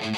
Jag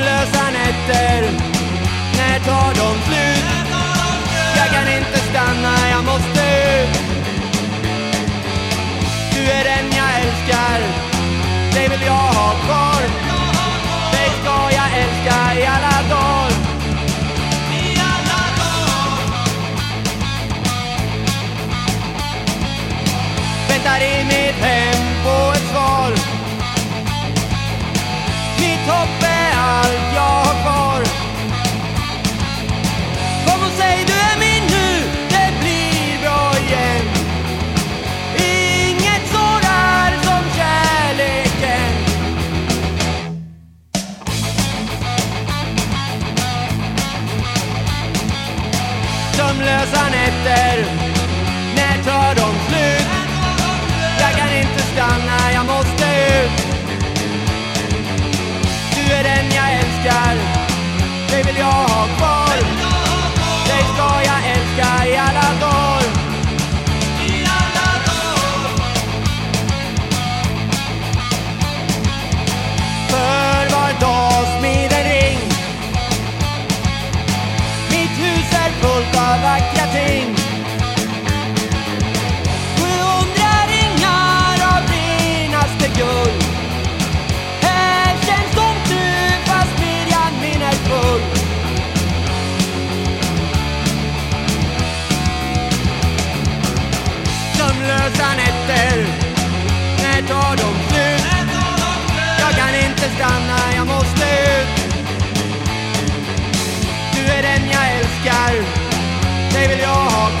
Som nätter, när tar de slut? Jag kan inte stanna, jag måste ut. Du är den jag älskar, dig vill jag ha kvar. Dig ska jag älska i alla I alla dagar. Väntar i mitt hem på ett svar. Mitt hopp sömlösa nätter. baby, your heart.